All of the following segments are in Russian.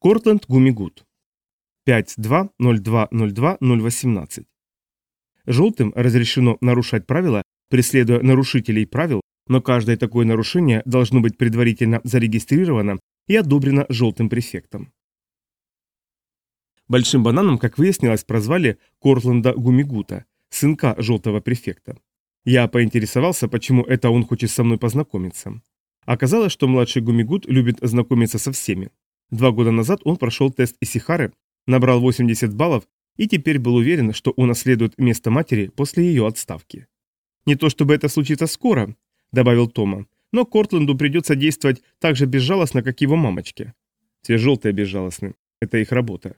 Кортленд Гумигут. 5.2.02.02.018. Желтым разрешено нарушать правила, преследуя нарушителей правил, но каждое такое нарушение должно быть предварительно зарегистрировано и одобрено желтым префектом. Большим бананом, как выяснилось, прозвали Кортленда Гумигута, сынка желтого префекта. Я поинтересовался, почему это он хочет со мной познакомиться. Оказалось, что младший Гумигут любит знакомиться со всеми. Два года назад он прошел тест Исихары, набрал 80 баллов и теперь был уверен, что унаследует место матери после ее отставки. «Не то чтобы это случится скоро», — добавил Тома, «но Кортленду придется действовать так же безжалостно, как его мамочке». Все желтые безжалостны. Это их работа.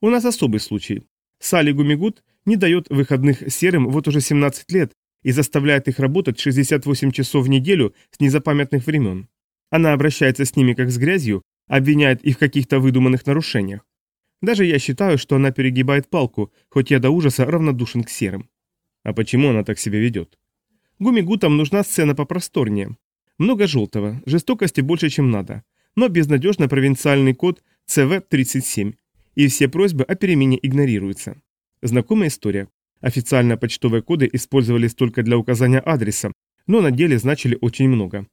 У нас особый случай. Салли Гумигут не дает выходных серым вот уже 17 лет и заставляет их работать 68 часов в неделю с незапамятных времен. Она обращается с ними как с грязью, обвиняет их в каких-то выдуманных нарушениях. Даже я считаю, что она перегибает палку, хоть я до ужаса равнодушен к серым. А почему она так себя ведет? Гумигутам нужна сцена попросторнее. Много желтого, жестокости больше, чем надо, но безнадежно провинциальный код ЦВ-37, и все просьбы о перемене игнорируются. Знакомая история. Официально почтовые коды использовались только для указания адреса, но на деле значили очень много.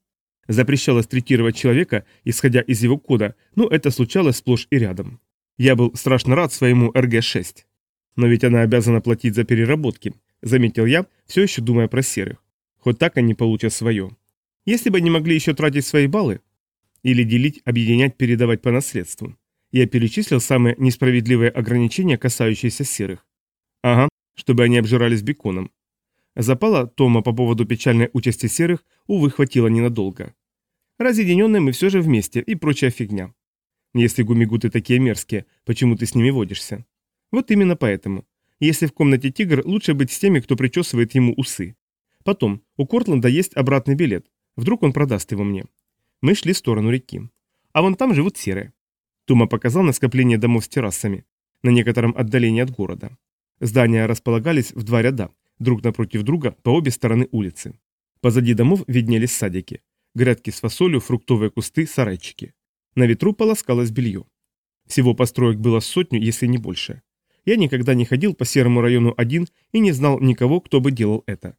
Запрещалось третировать человека, исходя из его кода, но это случалось сплошь и рядом. Я был страшно рад своему РГ-6. Но ведь она обязана платить за переработки, заметил я, все еще думая про серых. Хоть так они получат свое. Если бы они могли еще тратить свои баллы, или делить, объединять, передавать по наследству. Я перечислил самые несправедливые ограничения, касающиеся серых. Ага, чтобы они обжирались беконом. Запала Тома по поводу печальной участи серых, увы, хватило ненадолго. Разъединенные мы все же вместе и прочая фигня. Если гумигуты такие мерзкие, почему ты с ними водишься? Вот именно поэтому. Если в комнате тигр, лучше быть с теми, кто причесывает ему усы. Потом, у Кортленда есть обратный билет. Вдруг он продаст его мне. Мы шли в сторону реки. А вон там живут серые. Тума показал на скопление домов с террасами, на некотором отдалении от города. Здания располагались в два ряда, друг напротив друга по обе стороны улицы. Позади домов виднелись садики, грядки с фасолью, фруктовые кусты, сарайчики. На ветру полоскалось белье. Всего построек было сотню, если не больше. Я никогда не ходил по серому району один и не знал никого, кто бы делал это.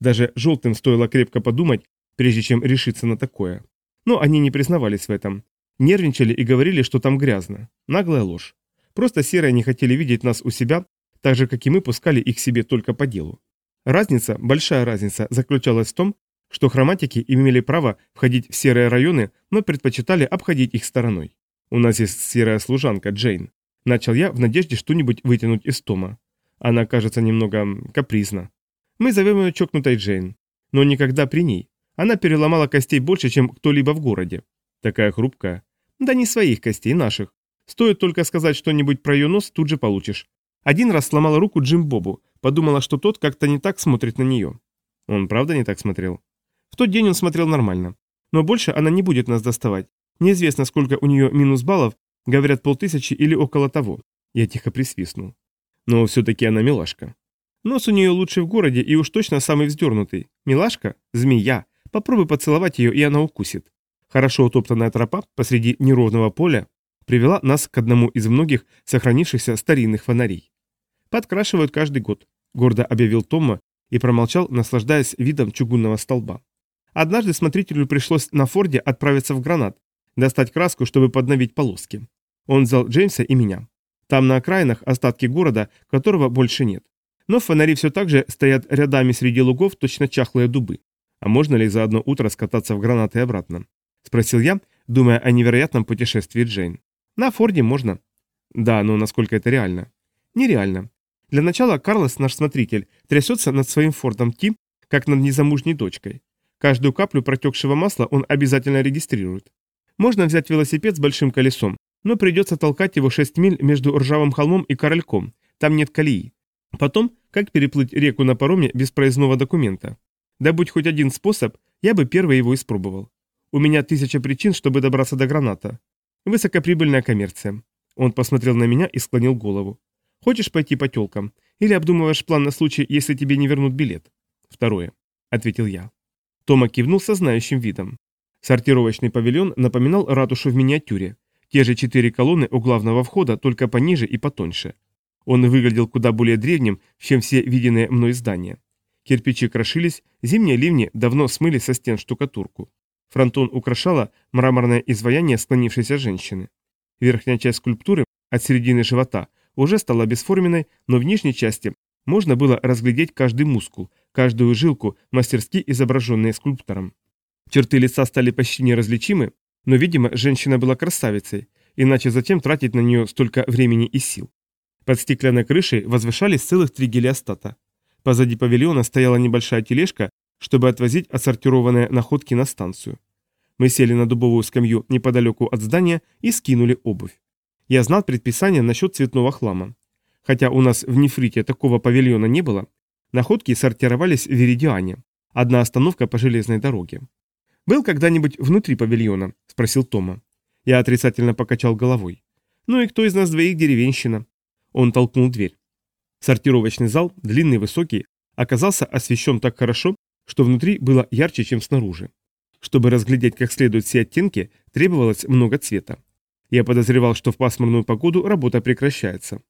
Даже желтым стоило крепко подумать, прежде чем решиться на такое. Но они не признавались в этом. Нервничали и говорили, что там грязно. Наглая ложь. Просто серые не хотели видеть нас у себя, так же, как и мы пускали их себе только по делу. Разница, большая разница, заключалась в том, что хроматики имели право входить в серые районы, но предпочитали обходить их стороной. У нас есть серая служанка Джейн. Начал я в надежде что-нибудь вытянуть из Тома. Она кажется немного капризна. Мы зовем ее чокнутой Джейн. Но никогда при ней. Она переломала костей больше, чем кто-либо в городе. Такая хрупкая. Да не своих костей, наших. Стоит только сказать что-нибудь про ее нос, тут же получишь. Один раз сломала руку Джим Бобу, подумала, что тот как-то не так смотрит на нее. Он правда не так смотрел? В тот день он смотрел нормально. Но больше она не будет нас доставать. Неизвестно, сколько у нее минус баллов, говорят полтысячи или около того. Я тихо присвистнул. Но все-таки она милашка. Нос у нее лучше в городе и уж точно самый вздернутый. Милашка? Змея. Попробуй поцеловать ее, и она укусит. Хорошо утоптанная тропа посреди неровного поля привела нас к одному из многих сохранившихся старинных фонарей. Подкрашивают каждый год, гордо объявил Тома и промолчал, наслаждаясь видом чугунного столба. Однажды смотрителю пришлось на Форде отправиться в гранат, достать краску, чтобы подновить полоски. Он взял Джеймса и меня. Там на окраинах остатки города, которого больше нет. Но фонари все так же стоят рядами среди лугов, точно чахлые дубы. А можно ли за одно утро скататься в гранаты и обратно? Спросил я, думая о невероятном путешествии Джейн. На Форде можно. Да, но насколько это реально? Нереально. Для начала Карлос, наш смотритель, трясется над своим Фордом Ти, как над незамужней дочкой. Каждую каплю протекшего масла он обязательно регистрирует. Можно взять велосипед с большим колесом, но придется толкать его 6 миль между ржавым холмом и корольком, там нет колеи. Потом, как переплыть реку на пароме без проездного документа? Да будь хоть один способ, я бы первый его испробовал. У меня тысяча причин, чтобы добраться до граната. Высокоприбыльная коммерция. Он посмотрел на меня и склонил голову. Хочешь пойти по телкам? Или обдумываешь план на случай, если тебе не вернут билет? Второе, ответил я. Тома кивнул со знающим видом. Сортировочный павильон напоминал ратушу в миниатюре. Те же четыре колонны у главного входа, только пониже и потоньше. Он выглядел куда более древним, чем все виденные мной здания. Кирпичи крошились, зимние ливни давно смыли со стен штукатурку. Фронтон украшало мраморное изваяние склонившейся женщины. Верхняя часть скульптуры от середины живота уже стала бесформенной, но в нижней части можно было разглядеть каждый мускул, каждую жилку, мастерски изображенные скульптором. Черты лица стали почти неразличимы, но, видимо, женщина была красавицей, иначе затем тратить на нее столько времени и сил. Под стеклянной крышей возвышались целых три гелиостата. Позади павильона стояла небольшая тележка, чтобы отвозить отсортированные находки на станцию. Мы сели на дубовую скамью неподалеку от здания и скинули обувь. Я знал предписание насчет цветного хлама. Хотя у нас в нефрите такого павильона не было, находки сортировались в Веридиане. Одна остановка по железной дороге. «Был когда-нибудь внутри павильона?» – спросил Тома. Я отрицательно покачал головой. «Ну и кто из нас двоих деревенщина?» Он толкнул дверь. Сортировочный зал, длинный, высокий, оказался освещен так хорошо, что внутри было ярче, чем снаружи. Чтобы разглядеть как следует все оттенки, требовалось много цвета. Я подозревал, что в пасмурную погоду работа прекращается.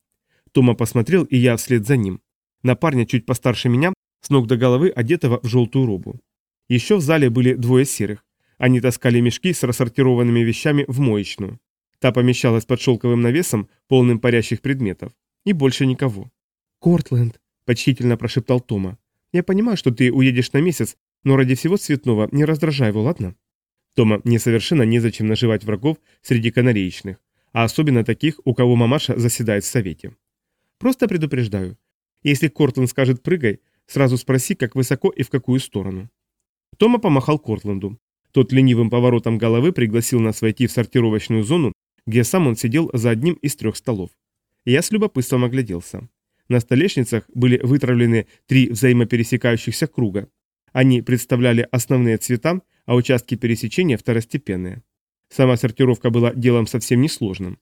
Тома посмотрел, и я вслед за ним. На парня чуть постарше меня, с ног до головы одетого в желтую робу. Еще в зале были двое серых. Они таскали мешки с рассортированными вещами в моечную. Та помещалась под шелковым навесом, полным парящих предметов. И больше никого. «Кортленд», — почтительно прошептал Тома. «Я понимаю, что ты уедешь на месяц, но ради всего цветного не раздражай его, ладно?» Тома мне совершенно незачем наживать врагов среди канареечных, а особенно таких, у кого мамаша заседает в совете. Просто предупреждаю. Если Кортленд скажет «прыгай», сразу спроси, как высоко и в какую сторону. Тома помахал Кортленду. Тот ленивым поворотом головы пригласил нас войти в сортировочную зону, где сам он сидел за одним из трех столов. Я с любопытством огляделся. На столешницах были вытравлены три взаимопересекающихся круга. Они представляли основные цвета, а участки пересечения второстепенные. Сама сортировка была делом совсем несложным.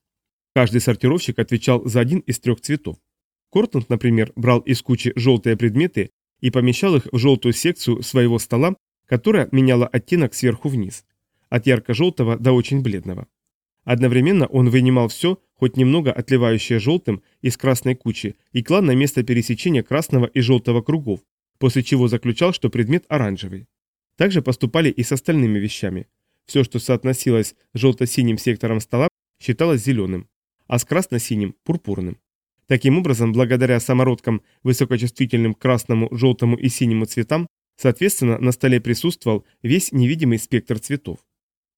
Каждый сортировщик отвечал за один из трех цветов. Кортленд, например, брал из кучи желтые предметы и помещал их в желтую секцию своего стола которая меняла оттенок сверху вниз, от ярко-желтого до очень бледного. Одновременно он вынимал все, хоть немного отливающее желтым, из красной кучи и клал на место пересечения красного и желтого кругов, после чего заключал, что предмет оранжевый. Также поступали и с остальными вещами. Все, что соотносилось с желто-синим сектором стола, считалось зеленым, а с красно-синим – пурпурным. Таким образом, благодаря самородкам, высокочувствительным к красному, желтому и синему цветам, Соответственно, на столе присутствовал весь невидимый спектр цветов.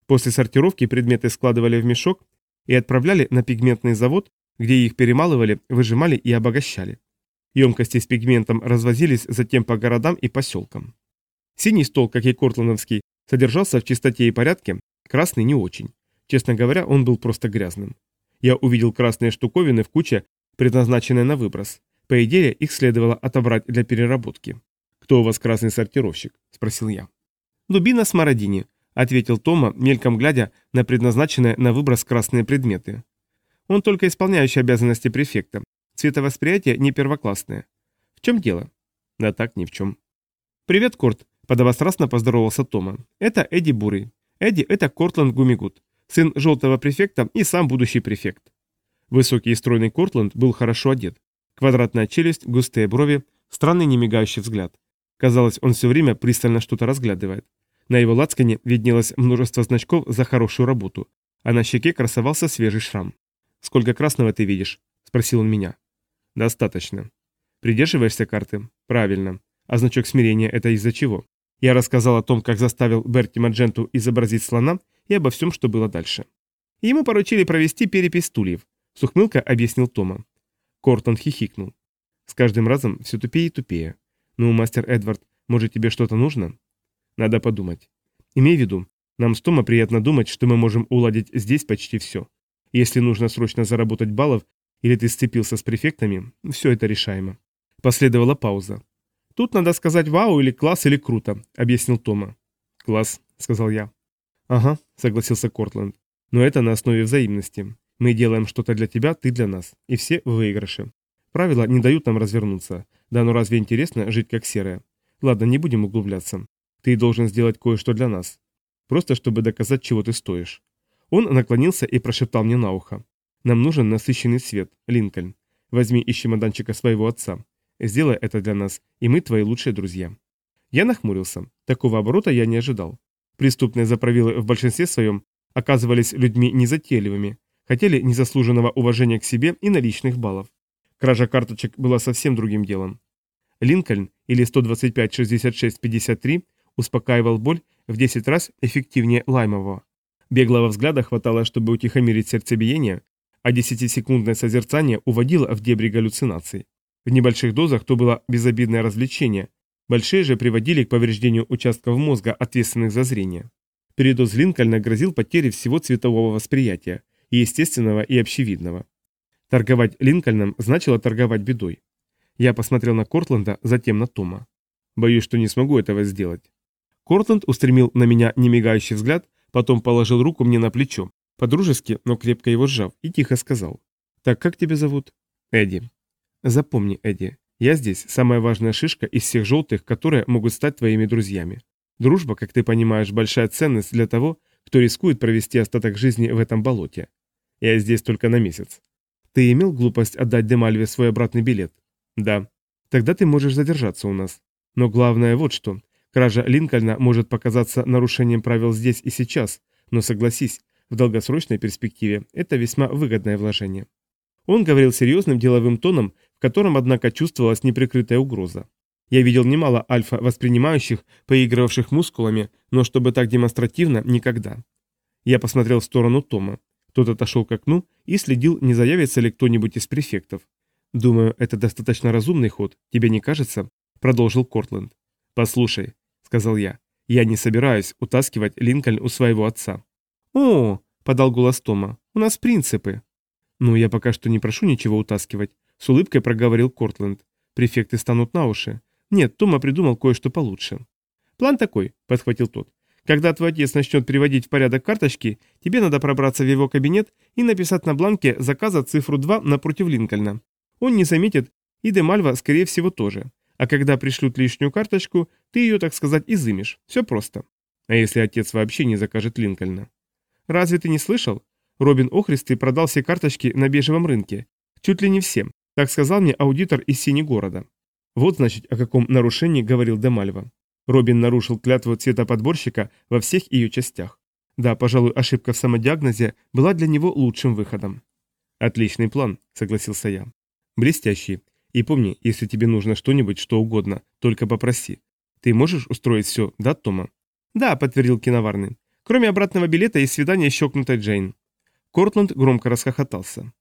После сортировки предметы складывали в мешок и отправляли на пигментный завод, где их перемалывали, выжимали и обогащали. Емкости с пигментом развозились затем по городам и поселкам. Синий стол, как и Кортландовский, содержался в чистоте и порядке, красный не очень. Честно говоря, он был просто грязным. Я увидел красные штуковины в куче, предназначенные на выброс. По идее, их следовало отобрать для переработки. «Кто у вас красный сортировщик?» – спросил я. «Дубина с Мародини», – ответил Тома, мельком глядя на предназначенные на выброс красные предметы. «Он только исполняющий обязанности префекта. Цветовосприятие не первоклассное. В чем дело?» «Да так, ни в чем». «Привет, Корт», – подобострастно поздоровался Тома. «Это Эдди Бурый. Эдди – это Кортланд Гумигут, сын желтого префекта и сам будущий префект». Высокий и стройный Кортланд был хорошо одет. Квадратная челюсть, густые брови, странный немигающий взгляд. Казалось, он все время пристально что-то разглядывает. На его лацкане виднелось множество значков за хорошую работу, а на щеке красовался свежий шрам. «Сколько красного ты видишь?» – спросил он меня. «Достаточно». «Придерживаешься карты?» «Правильно. А значок смирения – это из-за чего?» Я рассказал о том, как заставил Берти Мадженту изобразить слона и обо всем, что было дальше. Ему поручили провести перепись стульев. Сухмылка объяснил Тома. Кортон хихикнул. С каждым разом все тупее и тупее. «Ну, мастер Эдвард, может тебе что-то нужно?» «Надо подумать. Имей в виду, нам с Тома приятно думать, что мы можем уладить здесь почти все. Если нужно срочно заработать баллов, или ты сцепился с префектами, все это решаемо». Последовала пауза. «Тут надо сказать вау или класс или круто», — объяснил Тома. «Класс», — сказал я. «Ага», — согласился Кортленд. «Но это на основе взаимности. Мы делаем что-то для тебя, ты для нас. И все в выигрыше. Правила не дают нам развернуться. Да ну разве интересно жить как серая? Ладно, не будем углубляться. Ты должен сделать кое-что для нас. Просто чтобы доказать, чего ты стоишь. Он наклонился и прошептал мне на ухо. «Нам нужен насыщенный свет, Линкольн. Возьми из чемоданчика своего отца. Сделай это для нас, и мы твои лучшие друзья». Я нахмурился. Такого оборота я не ожидал. Преступные заправилы в большинстве своем оказывались людьми незатейливыми, хотели незаслуженного уважения к себе и наличных баллов. Кража карточек была совсем другим делом. Линкольн или 125-66-53 успокаивал боль в 10 раз эффективнее лаймового. Беглого взгляда хватало, чтобы утихомирить сердцебиение, а 10-секундное созерцание уводило в дебри галлюцинаций. В небольших дозах то было безобидное развлечение, большие же приводили к повреждению участков мозга, ответственных за зрение. Передоз Линкольна грозил потерей всего цветового восприятия, естественного, и общевидного. Торговать Линкольном значило торговать бедой. Я посмотрел на Кортленда, затем на Тома. Боюсь, что не смогу этого сделать. Кортленд устремил на меня немигающий взгляд, потом положил руку мне на плечо, подружески, но крепко его сжав, и тихо сказал. «Так как тебя зовут?» «Эдди». «Запомни, Эдди, я здесь самая важная шишка из всех желтых, которые могут стать твоими друзьями. Дружба, как ты понимаешь, большая ценность для того, кто рискует провести остаток жизни в этом болоте. Я здесь только на месяц. Ты имел глупость отдать Демальве свой обратный билет? Да. Тогда ты можешь задержаться у нас. Но главное вот что. Кража Линкольна может показаться нарушением правил здесь и сейчас, но согласись, в долгосрочной перспективе это весьма выгодное вложение. Он говорил серьезным деловым тоном, в котором, однако, чувствовалась неприкрытая угроза. Я видел немало альфа воспринимающих, поигрывавших мускулами, но чтобы так демонстративно – никогда. Я посмотрел в сторону Тома. Тот отошел к окну и следил, не заявится ли кто-нибудь из префектов. «Думаю, это достаточно разумный ход, тебе не кажется?» – продолжил Кортленд. «Послушай», – сказал я, – «я не собираюсь утаскивать Линкольн у своего отца». «О!» – подал голос Тома. «У нас принципы». «Ну, я пока что не прошу ничего утаскивать», – с улыбкой проговорил Кортленд. «Префекты станут на уши. Нет, Тома придумал кое-что получше». «План такой», – подхватил тот. Когда твой отец начнет приводить в порядок карточки, тебе надо пробраться в его кабинет и написать на бланке заказа цифру 2 напротив Линкольна. Он не заметит, и Демальва, скорее всего, тоже. А когда пришлют лишнюю карточку, ты ее, так сказать, изымешь. Все просто. А если отец вообще не закажет Линкольна? Разве ты не слышал? Робин Охристый продал все карточки на бежевом рынке. Чуть ли не всем. Так сказал мне аудитор из Синегорода. Вот, значит, о каком нарушении говорил Демальва. Робин нарушил клятву цветоподборщика во всех ее частях. Да, пожалуй, ошибка в самодиагнозе была для него лучшим выходом. «Отличный план», — согласился я. «Блестящий. И помни, если тебе нужно что-нибудь, что угодно, только попроси. Ты можешь устроить все, да, Тома?» «Да», — подтвердил киноварный. «Кроме обратного билета и свидания с щелкнутой Джейн». Кортланд громко расхохотался.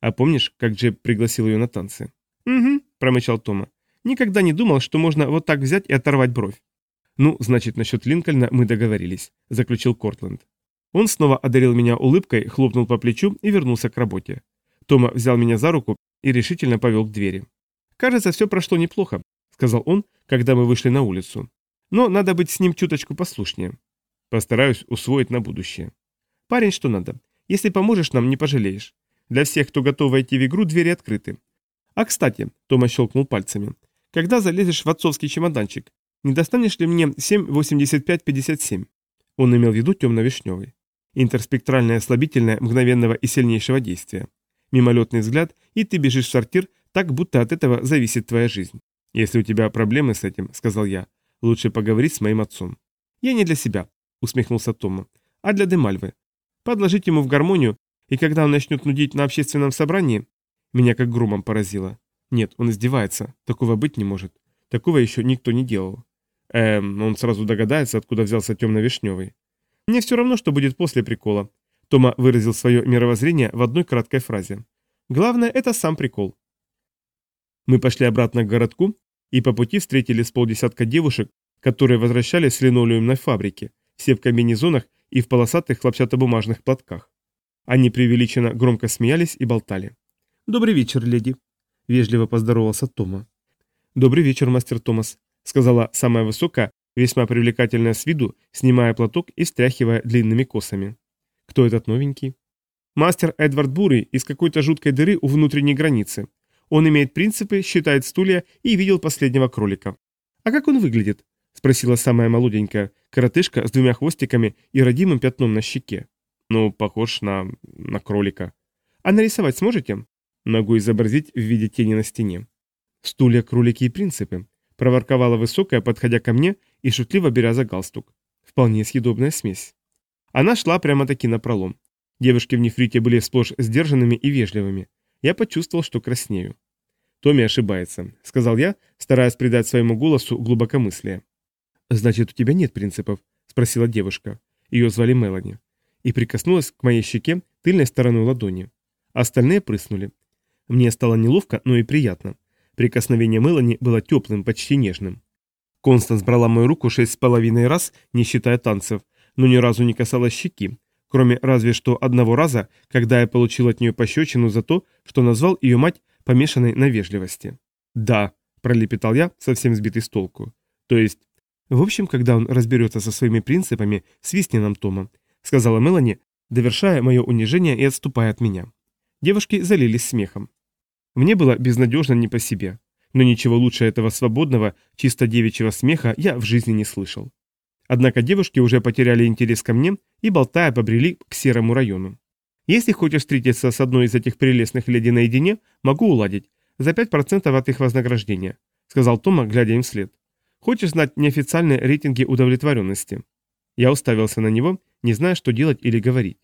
«А помнишь, как Джеб пригласил ее на танцы?» «Угу», — промычал Тома. «Никогда не думал, что можно вот так взять и оторвать бровь. «Ну, значит, насчет Линкольна мы договорились», – заключил Кортленд. Он снова одарил меня улыбкой, хлопнул по плечу и вернулся к работе. Тома взял меня за руку и решительно повел к двери. «Кажется, все прошло неплохо», – сказал он, когда мы вышли на улицу. «Но надо быть с ним чуточку послушнее. Постараюсь усвоить на будущее. Парень, что надо. Если поможешь нам, не пожалеешь. Для всех, кто готов войти в игру, двери открыты. А кстати, Тома щелкнул пальцами, когда залезешь в отцовский чемоданчик, не достанешь ли мне 7,85,57? Он имел в виду темно-вишневый. Интерспектральное ослабительное мгновенного и сильнейшего действия. Мимолетный взгляд, и ты бежишь в сортир, так будто от этого зависит твоя жизнь. Если у тебя проблемы с этим, сказал я, лучше поговорить с моим отцом. Я не для себя, усмехнулся Тома, а для Демальвы. Подложить ему в гармонию, и когда он начнет нудить на общественном собрании, меня как громом поразило. Нет, он издевается, такого быть не может. Такого еще никто не делал. Эм, он сразу догадается, откуда взялся темно-вишневый. Мне все равно, что будет после прикола. Тома выразил свое мировоззрение в одной краткой фразе. Главное, это сам прикол. Мы пошли обратно к городку и по пути встретили с полдесятка девушек, которые возвращались с линолеумной фабрики, все в комбинезонах и в полосатых хлопчатобумажных платках. Они преувеличенно громко смеялись и болтали. «Добрый вечер, леди», — вежливо поздоровался Тома. «Добрый вечер, мастер Томас», сказала самая высокая, весьма привлекательная с виду, снимая платок и стряхивая длинными косами. Кто этот новенький? Мастер Эдвард Бурый из какой-то жуткой дыры у внутренней границы. Он имеет принципы, считает стулья и видел последнего кролика. А как он выглядит? Спросила самая молоденькая, коротышка с двумя хвостиками и родимым пятном на щеке. Ну, похож на... на кролика. А нарисовать сможете? Могу изобразить в виде тени на стене. Стулья, кролики и принципы. Проворковала высокая, подходя ко мне и шутливо беря за галстук. Вполне съедобная смесь. Она шла прямо-таки на пролом. Девушки в нефрите были сплошь сдержанными и вежливыми. Я почувствовал, что краснею. «Томми ошибается», — сказал я, стараясь придать своему голосу глубокомыслие. «Значит, у тебя нет принципов?» — спросила девушка. Ее звали Мелани. И прикоснулась к моей щеке тыльной стороной ладони. Остальные прыснули. Мне стало неловко, но и приятно. Прикосновение Мелани было теплым, почти нежным. Констанс брала мою руку шесть с половиной раз, не считая танцев, но ни разу не касалась щеки, кроме разве что одного раза, когда я получил от нее пощечину за то, что назвал ее мать помешанной на вежливости. «Да», – пролепетал я, совсем сбитый с толку. «То есть...» «В общем, когда он разберется со своими принципами, свистни нам Тома», – сказала Мелани, довершая мое унижение и отступая от меня. Девушки залились смехом. Мне было безнадежно не по себе, но ничего лучше этого свободного, чисто девичьего смеха я в жизни не слышал. Однако девушки уже потеряли интерес ко мне и, болтая, побрели к серому району. Если хочешь встретиться с одной из этих прелестных леди наедине, могу уладить. За 5% от их вознаграждения», — сказал Тома, глядя им вслед. «Хочешь знать неофициальные рейтинги удовлетворенности?» Я уставился на него, не зная, что делать или говорить.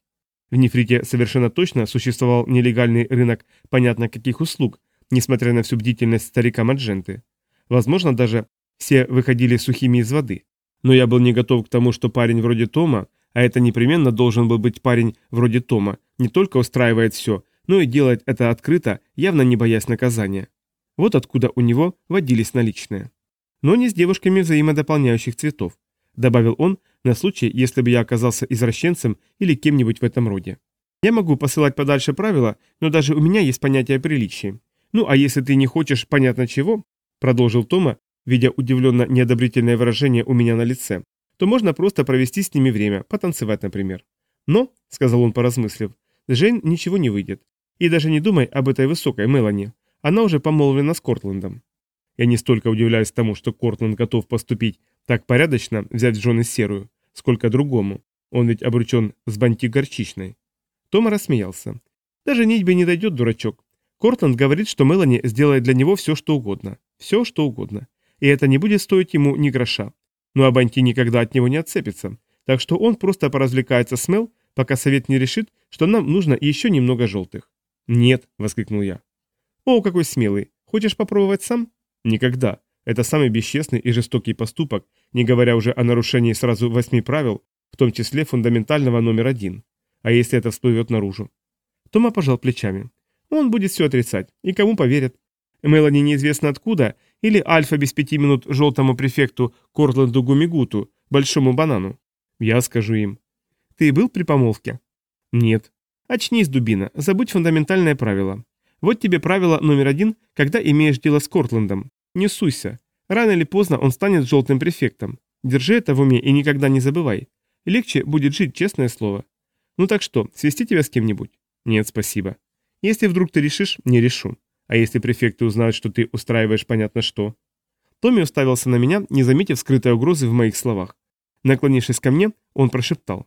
В нефрите совершенно точно существовал нелегальный рынок понятно каких услуг, несмотря на всю бдительность старика Мадженты. Возможно, даже все выходили сухими из воды. Но я был не готов к тому, что парень вроде Тома а это непременно должен был быть парень вроде Тома, не только устраивает все, но и делает это открыто, явно не боясь наказания. Вот откуда у него водились наличные. Но не с девушками взаимодополняющих цветов, добавил он, на случай, если бы я оказался извращенцем или кем-нибудь в этом роде. Я могу посылать подальше правила, но даже у меня есть понятие приличия. Ну а если ты не хочешь понятно чего, продолжил Тома, видя удивленно неодобрительное выражение у меня на лице, то можно просто провести с ними время, потанцевать, например. Но, — сказал он, поразмыслив, — Джейн ничего не выйдет. И даже не думай об этой высокой Мелани. Она уже помолвлена с Кортландом. Я не столько удивляюсь тому, что Кортланд готов поступить так порядочно, взять жены серую, сколько другому. Он ведь обручен с банти горчичной. Тома рассмеялся. Даже нитьбе не дойдет, дурачок. Кортланд говорит, что Мелани сделает для него все, что угодно. Все, что угодно. И это не будет стоить ему ни гроша. Но Абанти никогда от него не отцепится, так что он просто поразвлекается с Мел, пока совет не решит, что нам нужно еще немного желтых. «Нет», — воскликнул я. «О, какой смелый! Хочешь попробовать сам?» «Никогда. Это самый бесчестный и жестокий поступок, не говоря уже о нарушении сразу восьми правил, в том числе фундаментального номер один. А если это всплывет наружу?» Тома пожал плечами. «Он будет все отрицать. И кому поверят? Мелани неизвестно откуда, или Альфа без пяти минут желтому префекту Кортланду Гумигуту, большому банану. Я скажу им. Ты был при помолвке? Нет. Очнись, дубина, забудь фундаментальное правило. Вот тебе правило номер один, когда имеешь дело с Кортландом. Не суйся. Рано или поздно он станет желтым префектом. Держи это в уме и никогда не забывай. Легче будет жить, честное слово. Ну так что, свести тебя с кем-нибудь? Нет, спасибо. Если вдруг ты решишь, не решу. А если префекты узнают, что ты устраиваешь понятно что? Томми уставился на меня, не заметив скрытой угрозы в моих словах. Наклонившись ко мне, он прошептал.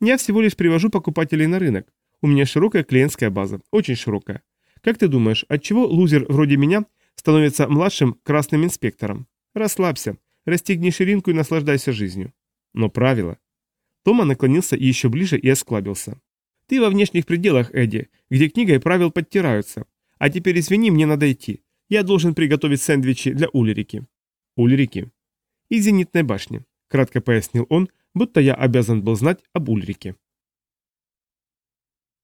«Я всего лишь привожу покупателей на рынок. У меня широкая клиентская база, очень широкая. Как ты думаешь, от чего лузер вроде меня становится младшим красным инспектором? Расслабься, расстегни ширинку и наслаждайся жизнью. Но правило...» Тома наклонился еще ближе и осклабился. «Ты во внешних пределах, Эдди, где книга и правил подтираются. А теперь извини, мне надо идти. Я должен приготовить сэндвичи для Ульрики. Ульрики. И зенитной башни, кратко пояснил он, будто я обязан был знать об Ульрике.